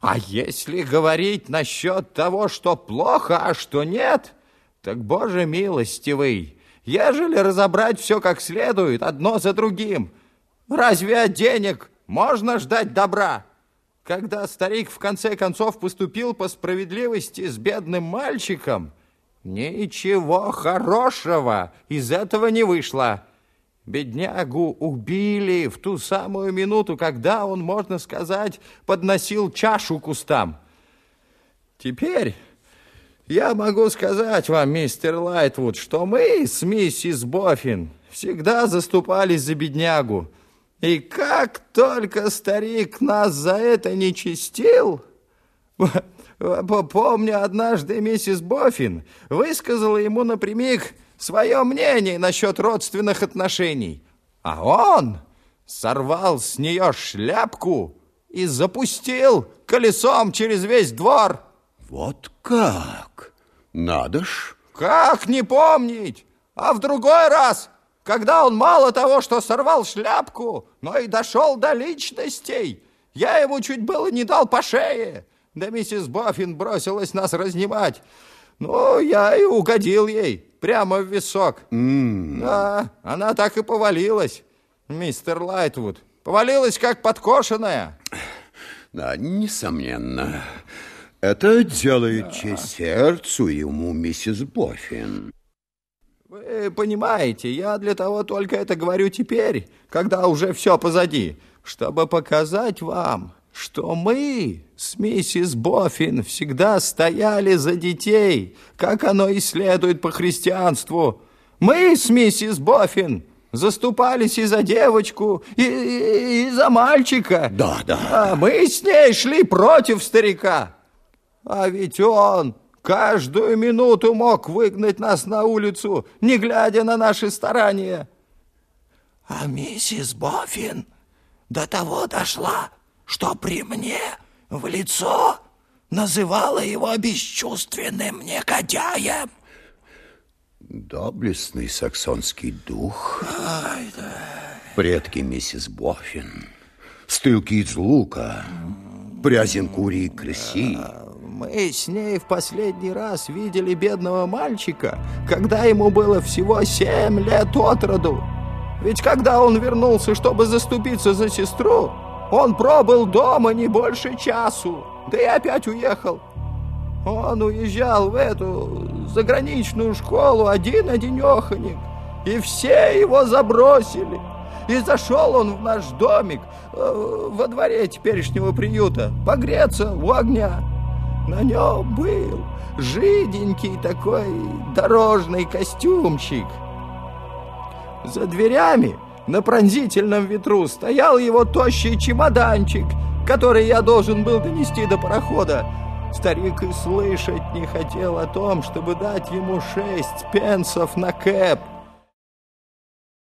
А если говорить насчет того, что плохо, а что нет, так, Боже милостивый, ежели разобрать все как следует, одно за другим, разве от денег можно ждать добра? Когда старик в конце концов поступил по справедливости с бедным мальчиком, ничего хорошего из этого не вышло. Беднягу убили в ту самую минуту, когда он, можно сказать, подносил чашу к кустам. Теперь я могу сказать вам, мистер Лайтвуд, что мы с миссис Боффин всегда заступались за беднягу. И как только старик нас за это не чистил... Помню, однажды миссис Боффин высказала ему напрямик свое мнение насчет родственных отношений. А он сорвал с нее шляпку и запустил колесом через весь двор. Вот как? Надо ж. Как не помнить? А в другой раз, когда он мало того, что сорвал шляпку, но и дошел до личностей, я ему чуть было не дал по шее. Да миссис Баффин бросилась нас разнимать. Ну, я и угодил ей прямо в висок. Mm. Да, она так и повалилась, мистер Лайтвуд. Повалилась, как подкошенная. Да, несомненно. Это делает честь сердцу и уму миссис Боффин. Вы понимаете, я для того только это говорю теперь, когда уже все позади, чтобы показать вам, что мы с миссис Боффин всегда стояли за детей, как оно и следует по христианству. Мы с миссис Боффин заступались и за девочку, и, и, и за мальчика. Да, да. А мы с ней шли против старика. А ведь он каждую минуту мог выгнать нас на улицу, не глядя на наши старания. А миссис Боффин до того дошла, что при мне в лицо называла его бесчувственным негодяем. Доблестный саксонский дух. Ай, да. Предки миссис Боффин. Стылки из лука. Прязин кури и крыси. Мы с ней в последний раз видели бедного мальчика, когда ему было всего семь лет от роду. Ведь когда он вернулся, чтобы заступиться за сестру, он пробыл дома не больше часу, да и опять уехал. Он уезжал в эту заграничную школу один-одинеханик, и все его забросили. И зашел он в наш домик э, во дворе теперешнего приюта погреться у огня. На нем был жиденький такой дорожный костюмчик. За дверями на пронзительном ветру стоял его тощий чемоданчик, который я должен был донести до парохода. Старик и слышать не хотел о том, чтобы дать ему шесть пенсов на кэп.